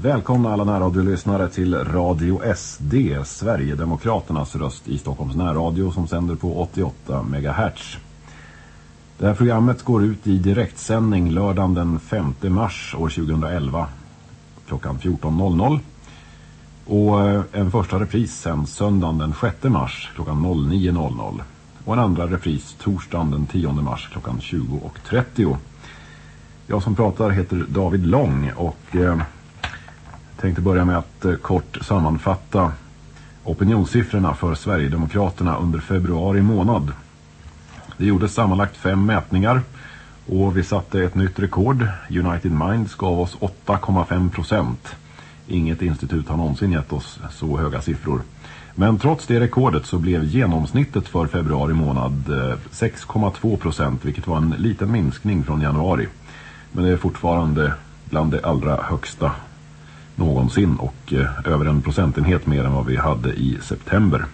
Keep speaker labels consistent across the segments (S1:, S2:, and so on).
S1: Välkomna alla närradiolyssnare till Radio SD, Sverigedemokraternas röst i Stockholms närradio som sänder på 88 MHz. Det här programmet går ut i direktsändning lördagen den 5 mars år 2011 klockan 14.00. Och eh, en första repris sen söndagen den 6 mars klockan 09.00. Och en andra repris torsdagen den 10 mars klockan 20.30. Jag som pratar heter David Lång och eh, tänkte börja med att eh, kort sammanfatta opinionssiffrorna för Sverigedemokraterna under februari månad. Det gjordes sammanlagt fem mätningar och vi satte ett nytt rekord. United Minds gav oss 8,5 procent. Inget institut har någonsin gett oss så höga siffror. Men trots det rekordet så blev genomsnittet för februari månad eh, 6,2 procent vilket var en liten minskning från januari. Men det är fortfarande bland det allra högsta någonsin och eh, över en procentenhet mer än vad vi hade i september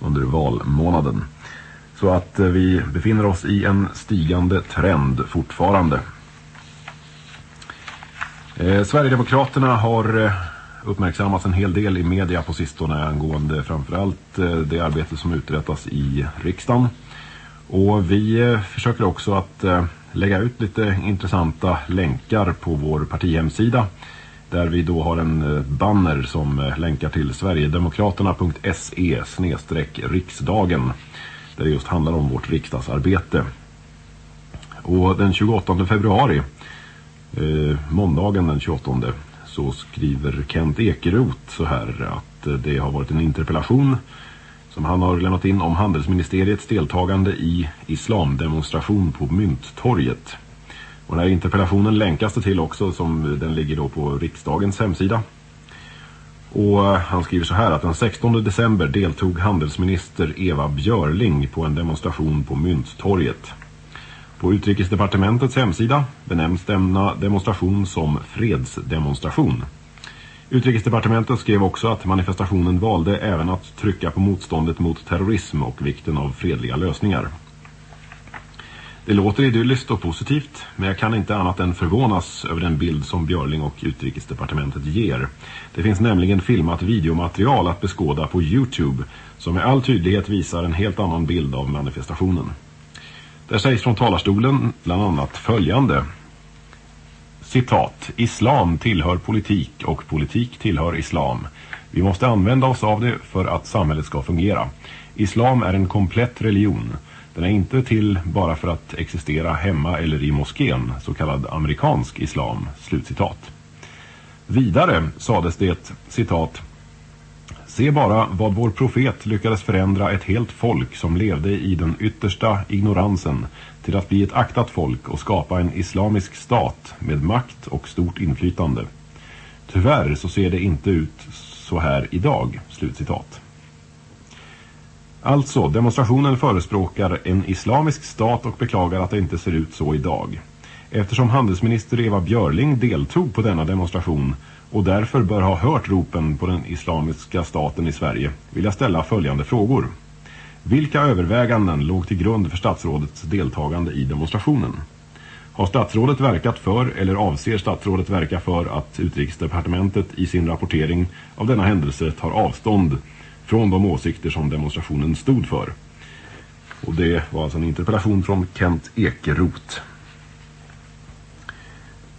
S1: under valmånaden. Så att eh, vi befinner oss i en stigande trend fortfarande. Eh, Sverigedemokraterna har eh, uppmärksammats en hel del i media på sistone angående framförallt det arbete som uträttas i riksdagen. Och vi försöker också att lägga ut lite intressanta länkar på vår partihemsida där vi då har en eh, banner som eh, länkar till sverigedemokraterna.se riksdagen där det just handlar om vårt riksdagsarbete. Och den 28 februari, eh, måndagen den 28, så skriver Kent Ekeroth så här att eh, det har varit en interpellation som han har lämnat in om handelsministeriets deltagande i islamdemonstration på Mynttorget. Och den här interpellationen länkas det till också som den ligger då på riksdagens hemsida. Och han skriver så här att den 16 december deltog handelsminister Eva Björling på en demonstration på Mynttorget. På utrikesdepartementets hemsida benämns denna demonstration som fredsdemonstration. Utrikesdepartementet skrev också att manifestationen valde även att trycka på motståndet mot terrorism och vikten av fredliga lösningar. Det låter idylliskt och positivt, men jag kan inte annat än förvånas över den bild som Björling och utrikesdepartementet ger. Det finns nämligen filmat videomaterial att beskåda på Youtube som med all tydlighet visar en helt annan bild av manifestationen. Där sägs från talarstolen bland annat följande. Citat. Islam tillhör politik och politik tillhör islam. Vi måste använda oss av det för att samhället ska fungera. Islam är en komplett religion. Den är inte till bara för att existera hemma eller i moskén, så kallad amerikansk islam. Slutcitat. Vidare sades det, citat, Se bara vad vår profet lyckades förändra ett helt folk som levde i den yttersta ignoransen till att bli ett aktat folk och skapa en islamisk stat med makt och stort inflytande. Tyvärr så ser det inte ut så här idag. Slutcitat. Alltså, demonstrationen förespråkar en islamisk stat och beklagar att det inte ser ut så idag. Eftersom handelsminister Eva Björling deltog på denna demonstration och därför bör ha hört ropen på den islamiska staten i Sverige vill jag ställa följande frågor. Vilka överväganden låg till grund för statsrådets deltagande i demonstrationen? Har statsrådet verkat för eller avser statsrådet verka för att utrikesdepartementet i sin rapportering av denna händelse tar avstånd från de åsikter som demonstrationen stod för? Och det var alltså en interpellation från Kent Ekeroth.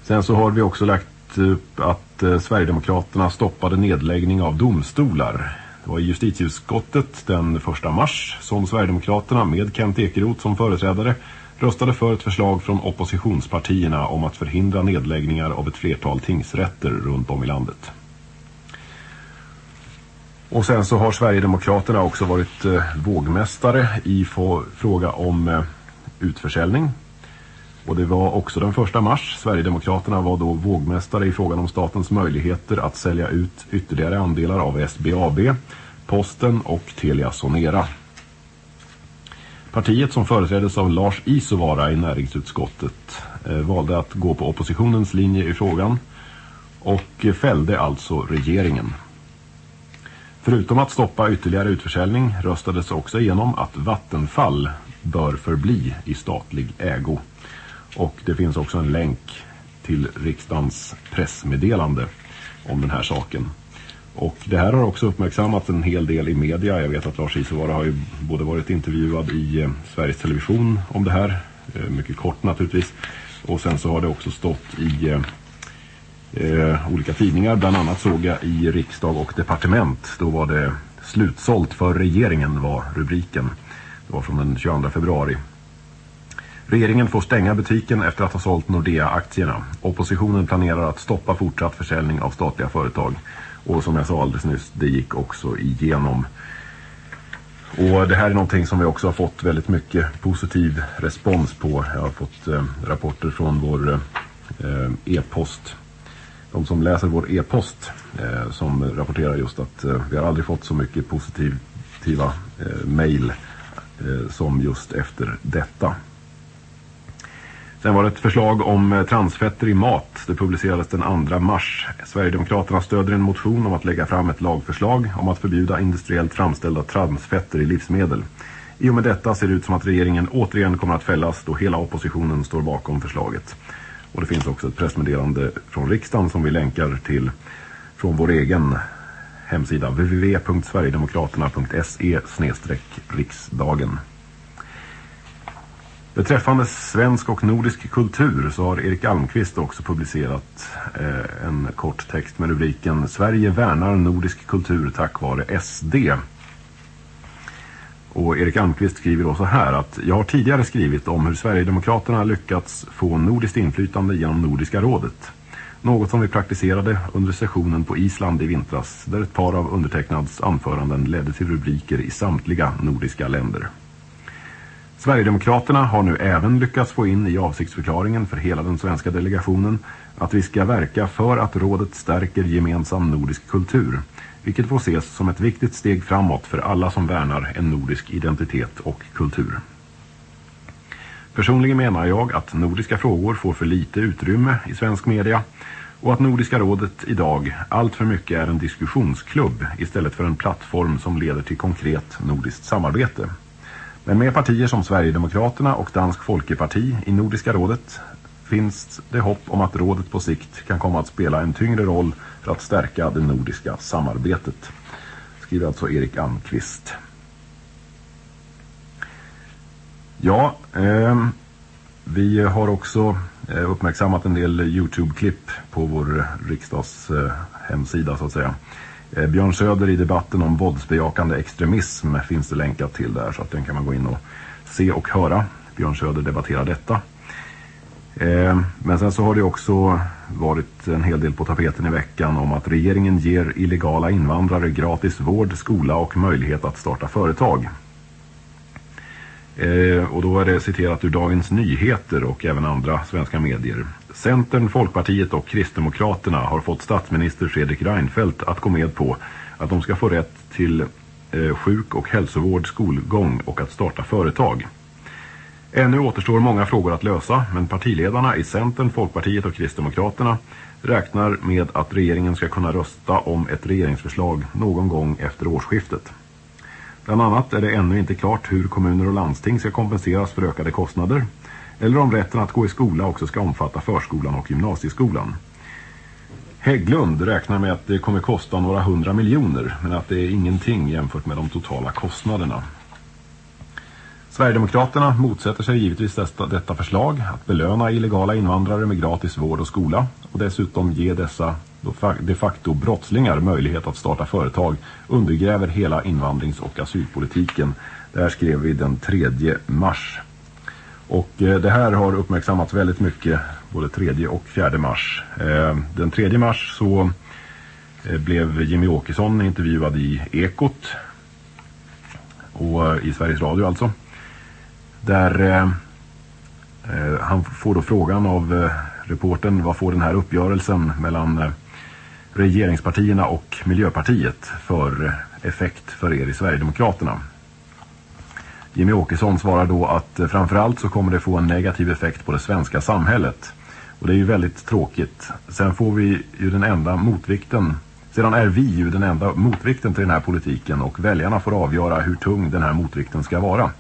S1: Sen så har vi också lagt upp att eh, Sverigedemokraterna stoppade nedläggning av domstolar. Det var i justitieutskottet den 1 mars som Sverigedemokraterna med Kent Ekeroth som företrädare röstade för ett förslag från oppositionspartierna om att förhindra nedläggningar av ett flertal tingsrätter runt om i landet. Och sen så har Sverigedemokraterna också varit eh, vågmästare i fråga om eh, utförsäljning. Och det var också den första mars. Sverigedemokraterna var då vågmästare i frågan om statens möjligheter att sälja ut ytterligare andelar av SBAB, Posten och Telia Sonera. Partiet som företräddes av Lars Isovara i näringsutskottet eh, valde att gå på oppositionens linje i frågan och eh, fällde alltså regeringen. Förutom att stoppa ytterligare utförsäljning röstades också igenom att Vattenfall bör förbli i statlig ägo. Och det finns också en länk till riksdagens pressmeddelande om den här saken. Och det här har också uppmärksammats en hel del i media. Jag vet att Lars Isovara har ju både varit intervjuad i eh, Sveriges Television om det här, eh, mycket kort naturligtvis. Och sen så har det också stått i eh, eh, olika tidningar. Bland annat såg jag i riksdag och departement. Då var det slutsålt för regeringen var rubriken. Det var från den 22 februari. Regeringen får stänga butiken efter att ha sålt Nordea-aktierna. Oppositionen planerar att stoppa fortsatt försäljning av statliga företag. Och som jag sa alldeles nyss, det gick också igenom. Och det här är någonting som vi också har fått väldigt mycket positiv respons på. Jag har fått eh, rapporter från vår eh, eh e-post. De som läser vår e-post eh, som rapporterar just att eh, vi har aldrig fått så mycket positiva eh, mejl eh, som just efter detta. Sen var det ett förslag om eh, transfetter i mat. Det publicerades den 2 mars. Sverigedemokraterna stöder en motion om att lägga fram ett lagförslag om att förbjuda industriellt framställda transfetter i livsmedel. I och med detta ser det ut som att regeringen återigen kommer att fällas då hela oppositionen står bakom förslaget. Och det finns också ett pressmeddelande från riksdagen som vi länkar till från vår egen hemsida www.sverigedemokraterna.se-riksdagen. Beträffande svensk och nordisk kultur så har Erik Almqvist också publicerat eh, en kort text med rubriken Sverige värnar nordisk kultur tack vare SD. Och Erik Almqvist skriver då så här att jag har tidigare skrivit om hur Sverigedemokraterna lyckats få nordiskt inflytande genom Nordiska rådet. Något som vi praktiserade under sessionen på Island i vintras där ett par av undertecknads anföranden ledde till rubriker i samtliga nordiska länder. Sverigedemokraterna har nu även lyckats få in i avsiktsförklaringen för hela den svenska delegationen att vi ska verka för att rådet stärker gemensam nordisk kultur, vilket får ses som ett viktigt steg framåt för alla som värnar en nordisk identitet och kultur. Personligen menar jag att nordiska frågor får för lite utrymme i svensk media och att Nordiska rådet idag allt för mycket är en diskussionsklubb istället för en plattform som leder till konkret nordiskt samarbete. Men med partier som Sverigedemokraterna och Dansk Folkeparti i Nordiska rådet finns det hopp om att rådet på sikt kan komma att spela en tyngre roll för att stärka det nordiska samarbetet. Skriver alltså Erik Almqvist. Ja, eh, vi har också eh, uppmärksammat en del Youtube-klipp på vår riksdags eh, hemsida så att säga. Eh, Björn Söder i debatten om våldsbejakande extremism finns det länkat till där så att den kan man gå in och se och höra. Björn Söder debatterar detta. Eh, men sen så har det också varit en hel del på tapeten i veckan om att regeringen ger illegala invandrare gratis vård, skola och möjlighet att starta företag. Eh, och då är det citerat ur Dagens Nyheter och även andra svenska medier. Centern, Folkpartiet och Kristdemokraterna har fått statsminister Fredrik Reinfeldt att gå med på att de ska få rätt till eh, sjuk- och hälsovård, skolgång och att starta företag. Ännu återstår många frågor att lösa men partiledarna i Centern, Folkpartiet och Kristdemokraterna räknar med att regeringen ska kunna rösta om ett regeringsförslag någon gång efter årsskiftet. Bland annat är det ännu inte klart hur kommuner och landsting ska kompenseras för ökade kostnader eller om rätten att gå i skola också ska omfatta förskolan och gymnasieskolan. Hägglund räknar med att det kommer kosta några hundra miljoner men att det är ingenting jämfört med de totala kostnaderna. Sverigedemokraterna motsätter sig givetvis detta, detta förslag att belöna illegala invandrare med gratis vård och skola och dessutom ge dessa de facto brottslingar möjlighet att starta företag undergräver hela invandrings- och asylpolitiken. Det här skrev vi den 3 mars. Och eh, det här har uppmärksammats väldigt mycket både 3 och 4 mars. Eh, den 3 mars så eh, blev Jimmy Åkesson intervjuad i Ekot och i Sveriges Radio alltså. Där eh, eh, han får då frågan av eh, reporten vad får den här uppgörelsen mellan regeringspartierna och Miljöpartiet för effekt för er i Sverigedemokraterna. Jimmy Åkesson svarar då att eh, framförallt så kommer det få en negativ effekt på det svenska samhället. Och det är ju väldigt tråkigt. Sen får vi ju den enda motvikten, sedan är vi ju den enda motvikten till den här politiken och väljarna får avgöra hur tung den här motvikten ska vara.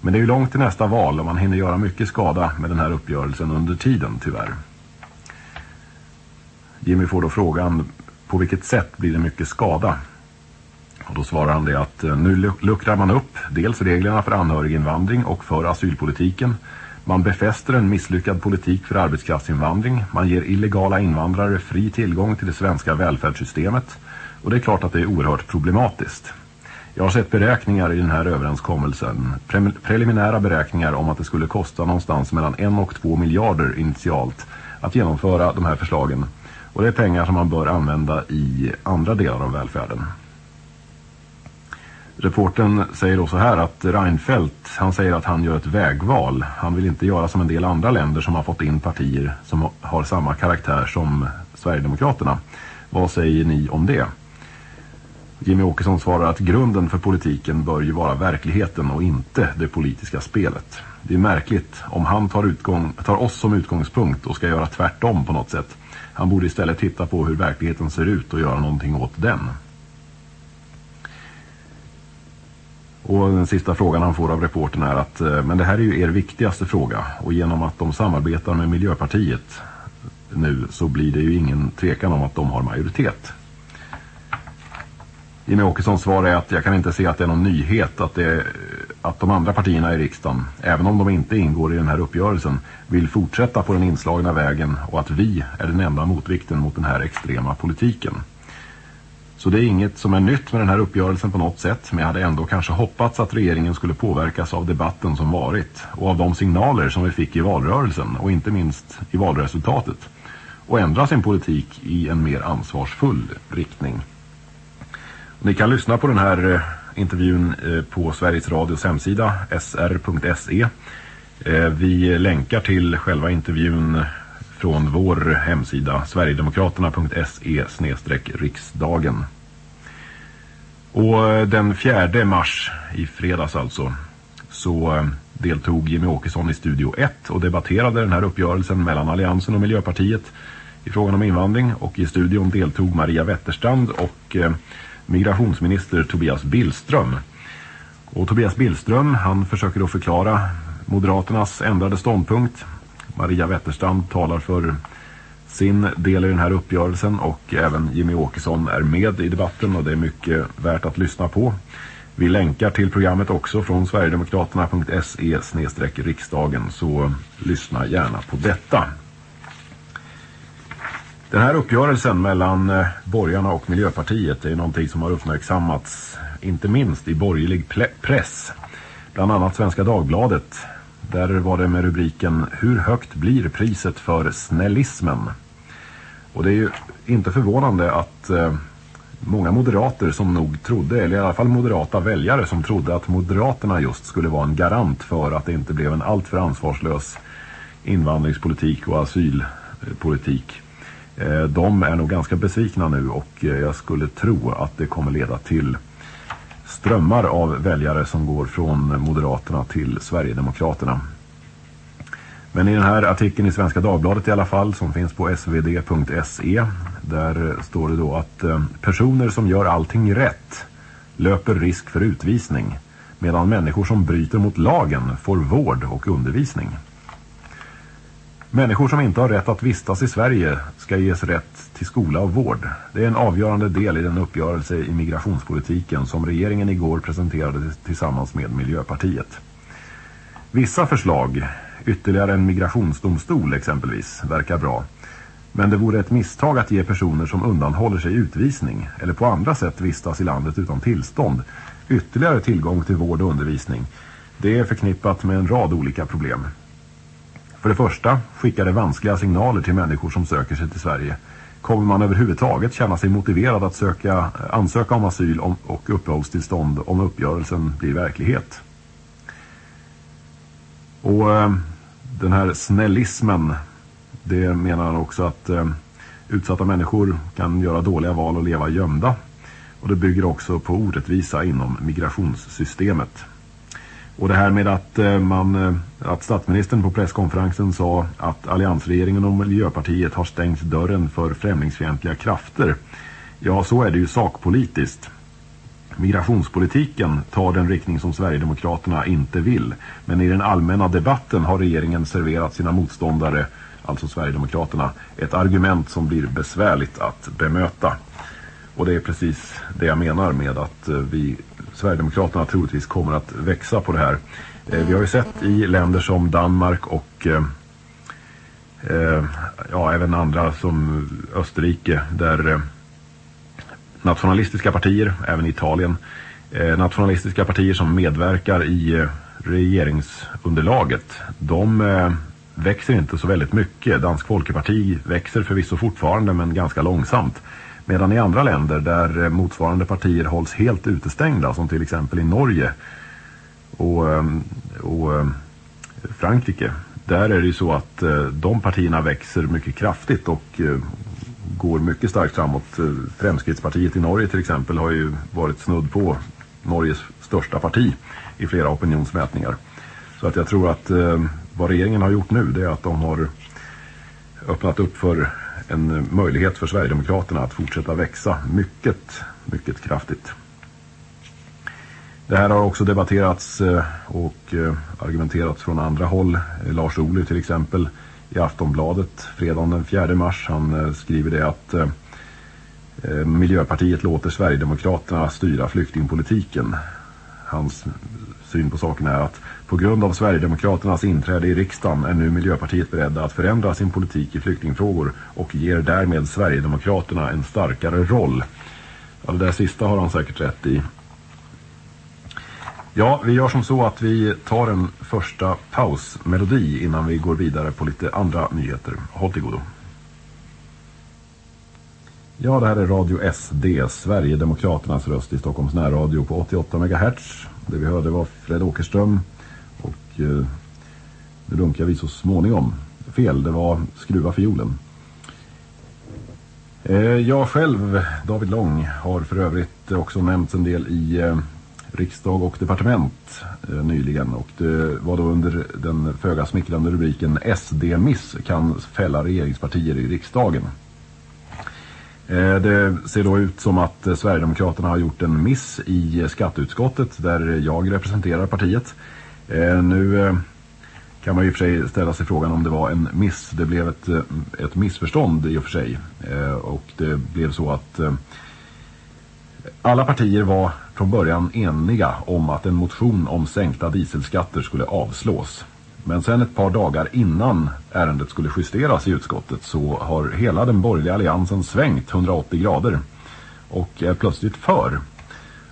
S1: Men det är ju långt till nästa val och man hinner göra mycket skada med den här uppgörelsen under tiden tyvärr. Jimmy får då frågan på vilket sätt blir det mycket skada? Och då svarar han det att eh, nu luckrar man upp dels reglerna för anhöriginvandring och för asylpolitiken. Man befäster en misslyckad politik för arbetskraftsinvandring. Man ger illegala invandrare fri tillgång till det svenska välfärdssystemet. Och det är klart att det är oerhört problematiskt. Jag har sett beräkningar i den här överenskommelsen. Pre preliminära beräkningar om att det skulle kosta någonstans mellan 1 och 2 miljarder initialt att genomföra de här förslagen. Och det är pengar som man bör använda i andra delar av välfärden. Reporten säger då så här att Reinfeldt, han säger att han gör ett vägval. Han vill inte göra som en del andra länder som har fått in partier som har samma karaktär som Sverigedemokraterna. Vad säger ni om det? Jimmy Åkesson svarar att grunden för politiken bör ju vara verkligheten och inte det politiska spelet. Det är märkligt om han tar, utgång, tar oss som utgångspunkt och ska göra tvärtom på något sätt. Han borde istället titta på hur verkligheten ser ut och göra någonting åt den. Och den sista frågan han får av reporten är att eh, men det här är ju er viktigaste fråga och genom att de samarbetar med Miljöpartiet nu så blir det ju ingen tvekan om att de har majoritet. Jimmie Åkessons svar är att jag kan inte se att det är någon nyhet att, det, att de andra partierna i riksdagen, även om de inte ingår i den här uppgörelsen, vill fortsätta på den inslagna vägen och att vi är den enda motvikten mot den här extrema politiken. Så det är inget som är nytt med den här uppgörelsen på något sätt men jag hade ändå kanske hoppats att regeringen skulle påverkas av debatten som varit och av de signaler som vi fick i valrörelsen och inte minst i valresultatet och ändra sin politik i en mer ansvarsfull riktning. Ni kan lyssna på den här eh, intervjun eh, på Sveriges Radios hemsida sr.se. Eh, vi länkar till själva intervjun från vår hemsida sverigedemokraterna.se riksdagen. Och den 4 mars i fredags alltså så deltog Jimmy Åkesson i Studio 1 och debatterade den här uppgörelsen mellan Alliansen och Miljöpartiet i frågan om invandring och i studion deltog Maria Wetterstrand och migrationsminister Tobias Billström. Och Tobias Billström han försöker då förklara Moderaternas ändrade ståndpunkt. Maria Wetterstrand talar för sin del i den här uppgörelsen och även Jimmy Åkesson är med i debatten och det är mycket värt att lyssna på. Vi länkar till programmet också från sverigedemokraterna.se riksdagen så lyssna gärna på detta. Den här uppgörelsen mellan eh, borgarna och Miljöpartiet är någonting som har uppmärksammats inte minst i borgerlig press. Bland annat Svenska Dagbladet. Där var det med rubriken Hur högt blir priset för snällismen? Och det är ju inte förvånande att eh, många moderater som nog trodde, eller i alla fall moderata väljare som trodde att moderaterna just skulle vara en garant för att det inte blev en alltför ansvarslös invandringspolitik och asylpolitik Eh, de är nog ganska besvikna nu och eh, jag skulle tro att det kommer leda till strömmar av väljare som går från Moderaterna till Sverigedemokraterna. Men i den här artikeln i Svenska Dagbladet i alla fall som finns på svd.se där eh, står det då att personer som gör allting rätt löper risk för utvisning medan människor som bryter mot lagen får vård och undervisning. Människor som inte har rätt att vistas i Sverige ska ges rätt till skola och vård. Det är en avgörande del i den uppgörelse i migrationspolitiken som regeringen igår presenterade tillsammans med Miljöpartiet. Vissa förslag, ytterligare en migrationsdomstol exempelvis, verkar bra. Men det vore ett misstag att ge personer som undanhåller sig utvisning eller på andra sätt vistas i landet utan tillstånd ytterligare tillgång till vård och undervisning. Det är förknippat med en rad olika problem. För det första skickar det vanskliga signaler till människor som söker sig till Sverige. Kommer man överhuvudtaget känna sig motiverad att söka, ansöka om asyl och uppehållstillstånd om uppgörelsen blir verklighet? Och eh, den här snällismen, det menar han också att eh, utsatta människor kan göra dåliga val och leva gömda. Och det bygger också på orättvisa inom migrationssystemet. Och det här med att, eh, man, eh, att statsministern på presskonferensen sa att alliansregeringen och Miljöpartiet har stängt dörren för främlingsfientliga krafter. Ja, så är det ju sakpolitiskt. Migrationspolitiken tar den riktning som Sverigedemokraterna inte vill. Men i den allmänna debatten har regeringen serverat sina motståndare, alltså Sverigedemokraterna, ett argument som blir besvärligt att bemöta. Och det är precis det jag menar med att eh, vi Sverigedemokraterna troligtvis kommer att växa på det här. Eh, vi har ju sett i länder som Danmark och eh, eh, ja, även andra som Österrike där nationalistiska partier, även i Italien, nationalistiska partier som medverkar i regeringsunderlaget, de växer inte så väldigt mycket. Dansk Folkeparti växer förvisso fortfarande men ganska långsamt. Medan i andra länder där eh, motsvarande partier hålls helt utestängda som till exempel i Norge och, ehm, och ehm, Frankrike. Där är det ju så att eh, de partierna växer mycket kraftigt och eh, går mycket starkt framåt. Fremskrittspartiet i Norge till exempel har ju varit snudd på Norges största parti i flera opinionsmätningar. Så att jag tror att ehm, vad regeringen har gjort nu det är att de har öppnat upp för en möjlighet för Sverigedemokraterna att fortsätta växa mycket, mycket kraftigt. Det här har också debatterats eh, och eh, argumenterats från andra håll. Lars Ohly till exempel i Aftonbladet fredagen den 4 mars. Han eh, skriver det att Miljöpartiet låter Sverigedemokraterna styra flyktingpolitiken. Hans syn på saken är att på grund av Sverigedemokraternas inträde i riksdagen är nu Miljöpartiet beredda att förändra sin politik i flyktingfrågor och ger därmed Sverigedemokraterna en starkare roll. Ja, det där sista har han säkert rätt i. Ja, vi gör som så att vi tar en första pausmelodi innan vi går vidare på lite andra nyheter. Håll till godo. Ja, det här är Radio SD, Sverigedemokraternas röst i Stockholms närradio på 88 MHz. Det vi hörde var Fred Åkerström och eh, nu dunkar vi så småningom. Fel, det var skruva fiolen. Eh, jag själv, David Lång, har för övrigt också nämnts en del i eh, riksdag och departement eh, nyligen. Och det var då under den föga smickrande rubriken SD-miss kan fälla regeringspartier i riksdagen. Eh, det ser då ut som att Sverigedemokraterna har gjort en miss i skatteutskottet där jag representerar partiet. Eh, nu eh, kan man ju för sig ställa sig frågan om det var en miss. Det blev ett, eh, ett missförstånd i och för sig. Eh, och det blev så att eh, alla partier var från början eniga om att en motion om sänkta dieselskatter skulle avslås. Men sen ett par dagar innan ärendet skulle justeras i utskottet så har hela den borgerliga alliansen svängt 180 grader och är plötsligt för.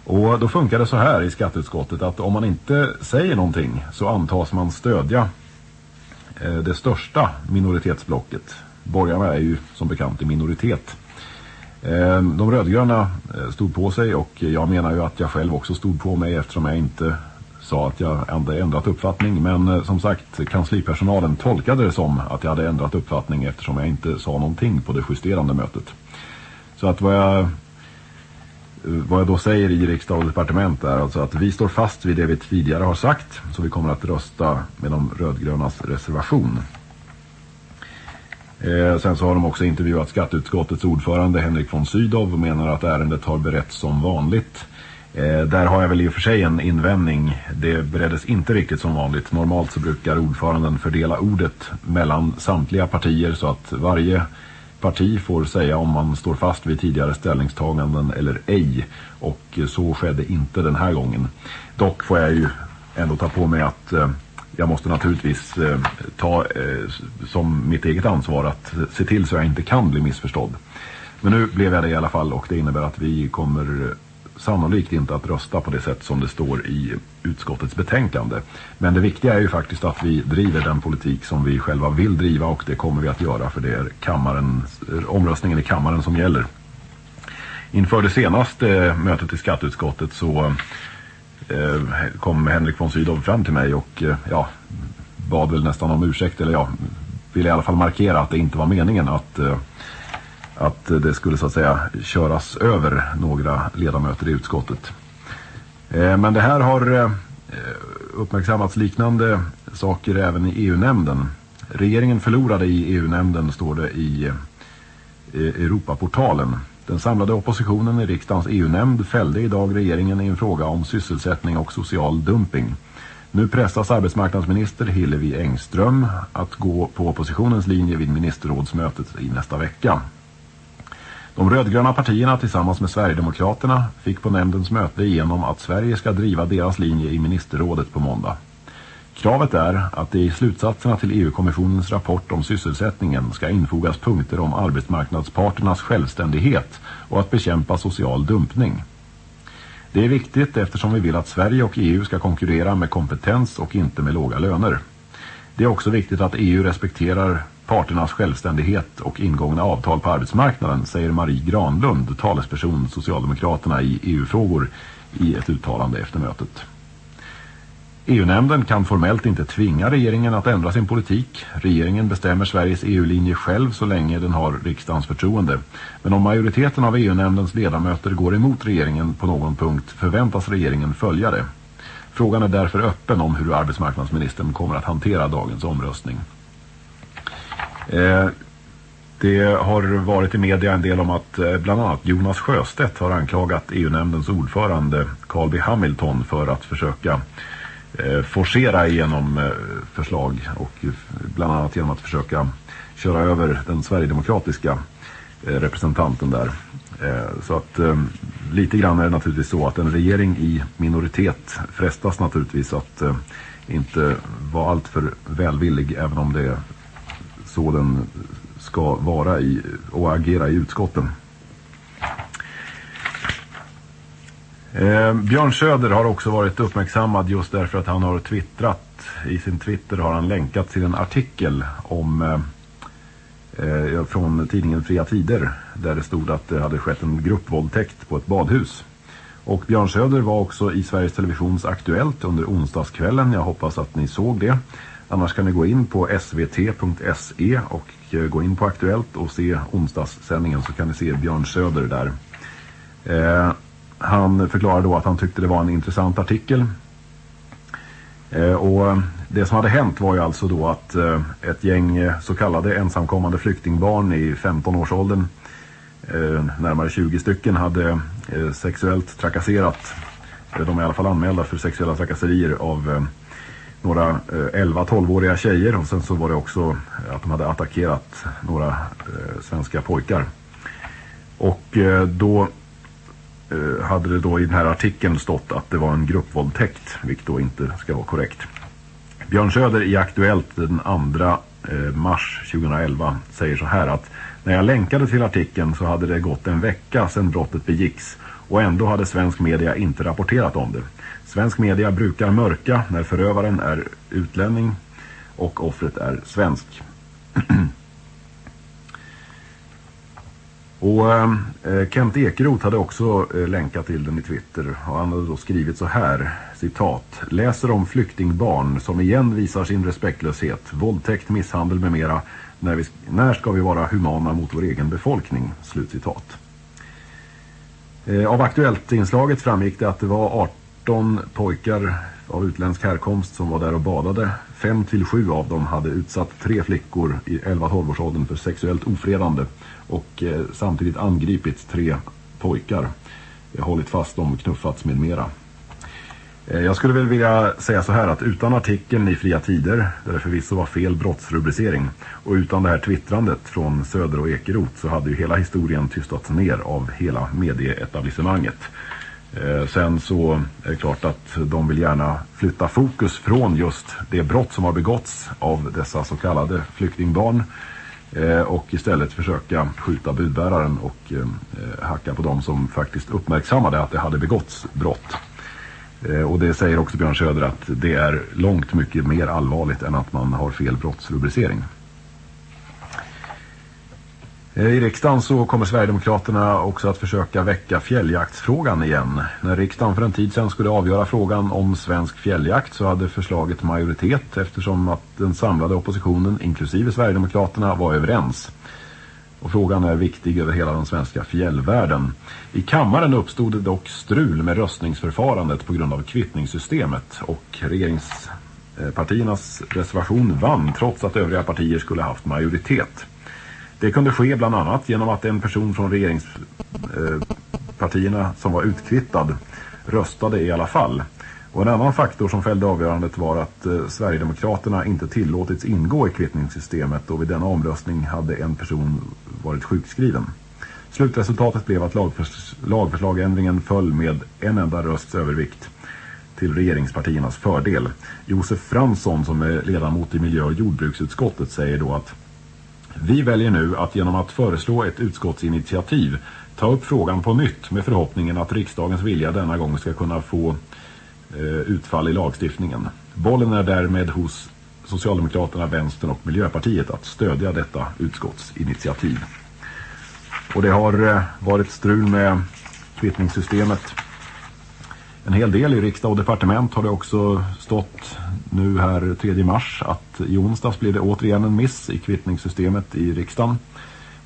S1: Och då funkar det så här i skatteutskottet att om man inte säger någonting så antas man stödja eh, det största minoritetsblocket. Borgarna är ju som bekant i minoritet. Eh, de rödgröna eh, stod på sig och jag menar ju att jag själv också stod på mig eftersom jag inte sa att jag hade ändrat uppfattning. Men som sagt, kanslipersonalen tolkade det som att jag hade ändrat uppfattning eftersom jag inte sa någonting på det justerande mötet. Så att vad jag, vad jag då säger i riksdag och departement är alltså att vi står fast vid det vi tidigare har sagt. Så vi kommer att rösta med de rödgrönas reservation. Eh, sen så har de också intervjuat skatteutskottets ordförande Henrik von Sydow och menar att ärendet har berätts som vanligt. Eh, där har jag väl i och för sig en invändning. Det bereddes inte riktigt som vanligt. Normalt så brukar ordföranden fördela ordet mellan samtliga partier så att varje parti får säga om man står fast vid tidigare ställningstaganden eller ej. Och eh, så skedde inte den här gången. Dock får jag ju ändå ta på mig att eh, jag måste naturligtvis eh, ta som mitt eget ansvar att se till så jag inte kan bli missförstådd. Men nu blev jag det i alla fall och det innebär att vi kommer sannolikt inte att rösta på det sätt som det står i utskottets betänkande. Men det viktiga är ju faktiskt att vi driver den politik som vi själva vill driva och det kommer vi att göra för det är kammaren, omröstningen i kammaren som gäller. Inför det senaste eh, mötet i skatteutskottet så eh, kom Henrik von Sydow fram till mig och eh, ja, bad väl nästan om ursäkt eller ja, ville i alla fall markera att det inte var meningen att eh, att det skulle så att säga köras över några ledamöter i utskottet. Eh, men det här har eh, uppmärksammats liknande saker även i EU-nämnden. Regeringen förlorade i EU-nämnden står det i eh, Europaportalen. Den samlade oppositionen i riksdagens EU-nämnd fällde idag regeringen i en fråga om sysselsättning och social dumping. Nu pressas arbetsmarknadsminister Hillevi Engström att gå på oppositionens linje vid ministerrådsmötet i nästa vecka. De rödgröna partierna tillsammans med Sverigedemokraterna fick på nämndens möte igenom att Sverige ska driva deras linje i ministerrådet på måndag. Kravet är att det i slutsatserna till EU-kommissionens rapport om sysselsättningen ska infogas punkter om arbetsmarknadsparternas självständighet och att bekämpa social dumpning. Det är viktigt eftersom vi vill att Sverige och EU ska konkurrera med kompetens och inte med låga löner. Det är också viktigt att EU respekterar parternas självständighet och ingångna avtal på arbetsmarknaden, säger Marie Granlund, talesperson Socialdemokraterna i EU-frågor, i ett uttalande efter mötet. EU-nämnden kan formellt inte tvinga regeringen att ändra sin politik. Regeringen bestämmer Sveriges EU-linje själv så länge den har riksdagens förtroende. Men om majoriteten av EU-nämndens ledamöter går emot regeringen på någon punkt förväntas regeringen följa det. Frågan är därför öppen om hur arbetsmarknadsministern kommer att hantera dagens omröstning. Eh, det har varit i media en del om att eh, bland annat Jonas Sjöstedt har anklagat EU-nämndens ordförande Carl B. Hamilton för att försöka eh, forcera igenom förslag och bland annat genom att försöka köra över den sverigedemokratiska representanten där. Så att lite grann är det naturligtvis så att en regering i minoritet frestas naturligtvis att inte vara alltför välvillig även om det så den ska vara i, och agera i utskotten. Eh, Björn Söder har också varit uppmärksammad just därför att han har twittrat. I sin Twitter har han länkat till en artikel om eh, eh, från tidningen Fria Tider där det stod att det hade skett en gruppvåldtäkt på ett badhus. Och Björn Söder var också i Sveriges Televisions Aktuellt under onsdagskvällen. Jag hoppas att ni såg det. Annars kan ni gå in på svt.se och eh, gå in på Aktuellt och se onsdagssändningen så kan ni se Björn Söder där. Eh, han förklarade då att han tyckte det var en intressant artikel. Eh, och det som hade hänt var ju alltså då att eh, ett gäng eh, så kallade ensamkommande flyktingbarn i 15-årsåldern, eh, närmare 20 stycken, hade sexuellt trakasserat. De är i alla fall anmälda för sexuella trakasserier av några eh, 11-12-åriga tjejer och sen så var det också eh, att de hade attackerat några eh, svenska pojkar. Och då hade det då i den här artikeln stått att det var en gruppvåldtäkt, vilket då inte ska vara korrekt. Björn Söder i Aktuellt den 2 mars 2011 säger så här att när jag länkade till artikeln så hade det gått en vecka sedan brottet begicks och ändå hade svensk media inte rapporterat om det. Svensk media brukar mörka när förövaren är utlänning och offret är svensk. och eh, Kent Ekeroth hade också eh, länkat till den i Twitter och han hade då skrivit så här, citat, läser om flyktingbarn som igen visar sin respektlöshet, våldtäkt, misshandel med mera, när, vi, när ska vi vara humana mot vår egen befolkning, slutcitat. Eh, av Aktuellt-inslaget framgick det att det var 18 pojkar av utländsk härkomst som var där och badade. Fem till sju av dem hade utsatt tre flickor i 11-12 års åldern för sexuellt ofredande och eh, samtidigt angripit tre pojkar. Eh, hållit fast dem, knuffats med mera. Eh, jag skulle väl vilja säga så här att utan artikeln i Fria Tider, där det förvisso var fel brottsrubricering, och utan det här twittrandet från Söder och Ekerot så hade ju hela historien tystats ner av hela medieetablissemanget. Eh, sen så är det klart att de vill gärna flytta fokus från just det brott som har begåtts av dessa så kallade flyktingbarn eh, och istället försöka skjuta budbäraren och hacka på dem som faktiskt uppmärksammade att det hade begåtts brott. Eh, och det säger också Björn Söder att det är långt mycket mer allvarligt än att man har fel brottsrubricering. Eh, I riksdagen så kommer Sverigedemokraterna också att försöka väcka fjälljaktsfrågan igen. När riksdagen för en tid sedan skulle avgöra frågan om svensk fjälljakt så hade förslaget majoritet eftersom att den samlade oppositionen, inklusive Sverigedemokraterna, var överens. Och frågan är viktig över hela den svenska fjällvärlden. I kammaren uppstod det dock strul med röstningsförfarandet på grund av kvittningssystemet och regeringspartiernas reservation vann trots att övriga partier skulle haft majoritet. Det kunde ske bland annat genom att en person från regeringspartierna som var utkvittad röstade i alla fall. Och en annan faktor som fällde avgörandet var att eh, Sverigedemokraterna inte tillåtits ingå i kvittningssystemet och vid denna omröstning hade en person varit sjukskriven. Slutresultatet blev att lagförs lagförslagändringen föll med en enda rösts övervikt till regeringspartiernas fördel. Josef Fransson som är ledamot i miljö- och jordbruksutskottet säger då att vi väljer nu att genom att föreslå ett utskottsinitiativ ta upp frågan på nytt med förhoppningen att riksdagens vilja denna gång ska kunna få eh, Eh, utfall i lagstiftningen. Bollen är därmed hos Socialdemokraterna, Vänstern och Miljöpartiet att stödja detta utskottsinitiativ. Och det har eh, varit strul med kvittningssystemet en hel del i riksdag och departement har det också stått nu här 3 mars att i onsdags blir det återigen en miss i kvittningssystemet i riksdagen.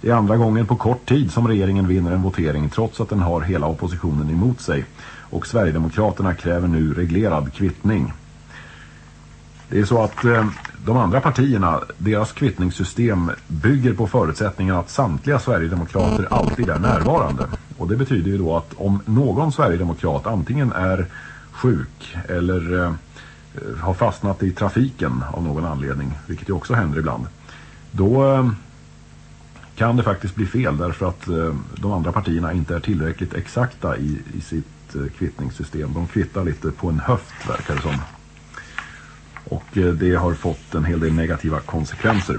S1: Det är andra gången på kort tid som regeringen vinner en votering trots att den har hela oppositionen emot sig. Och Sverigedemokraterna kräver nu reglerad kvittning. Det är så att eh, de andra partierna, deras kvittningssystem bygger på förutsättningen att samtliga Sverigedemokrater alltid är närvarande. Och det betyder ju då att om någon Sverigedemokrat antingen är sjuk eller eh, har fastnat i trafiken av någon anledning, vilket ju också händer ibland, då eh, kan det faktiskt bli fel därför att eh, de andra partierna inte är tillräckligt exakta i, i sitt eh, kvittningssystem. De kvittar lite på en höft verkar det som. Och eh, det har fått en hel del negativa konsekvenser.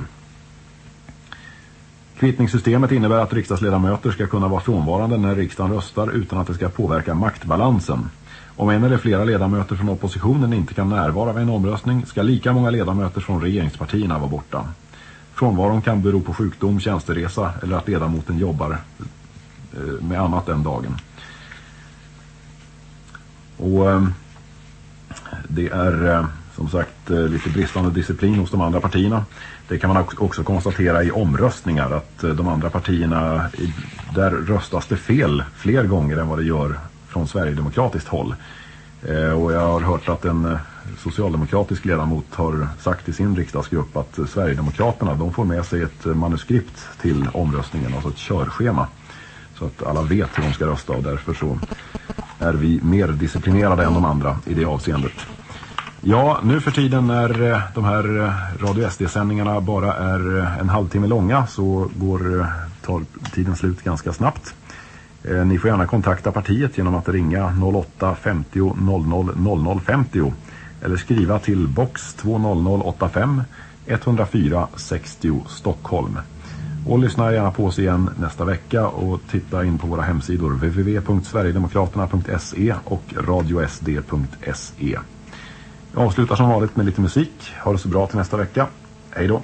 S1: Kvittningssystemet innebär att riksdagsledamöter ska kunna vara frånvarande när riksdagen röstar utan att det ska påverka maktbalansen. Om en eller flera ledamöter från oppositionen inte kan närvara vid en omröstning ska lika många ledamöter från regeringspartierna vara borta. Frånvaron kan bero på sjukdom, tjänsteresa eller att ledamoten jobbar eh, med annat den dagen. Och eh, det är eh, som sagt lite bristande disciplin hos de andra partierna. Det kan man också konstatera i omröstningar att de andra partierna, där röstas det fel fler gånger än vad det gör från Sverigedemokratiskt håll. Eh, och jag har hört att en eh, socialdemokratisk ledamot har sagt i sin riksdagsgrupp att Sverigedemokraterna de får med sig ett eh, manuskript till omröstningen, alltså ett körschema. Så att alla vet hur de ska rösta och därför så är vi mer disciplinerade än de andra i det avseendet. Ja, nu för tiden när de här Radio SD-sändningarna bara är en halvtimme långa så går tar tiden slut ganska snabbt. Eh, ni får gärna kontakta partiet genom att ringa 08 50 00 00 50 eller skriva till box 20085 104 60 Stockholm. Och lyssna gärna på oss igen nästa vecka och titta in på våra hemsidor www.sverigedemokraterna.se och radiosd.se. Jag avslutar som vanligt med lite musik. Ha det så bra till nästa vecka. Hej då!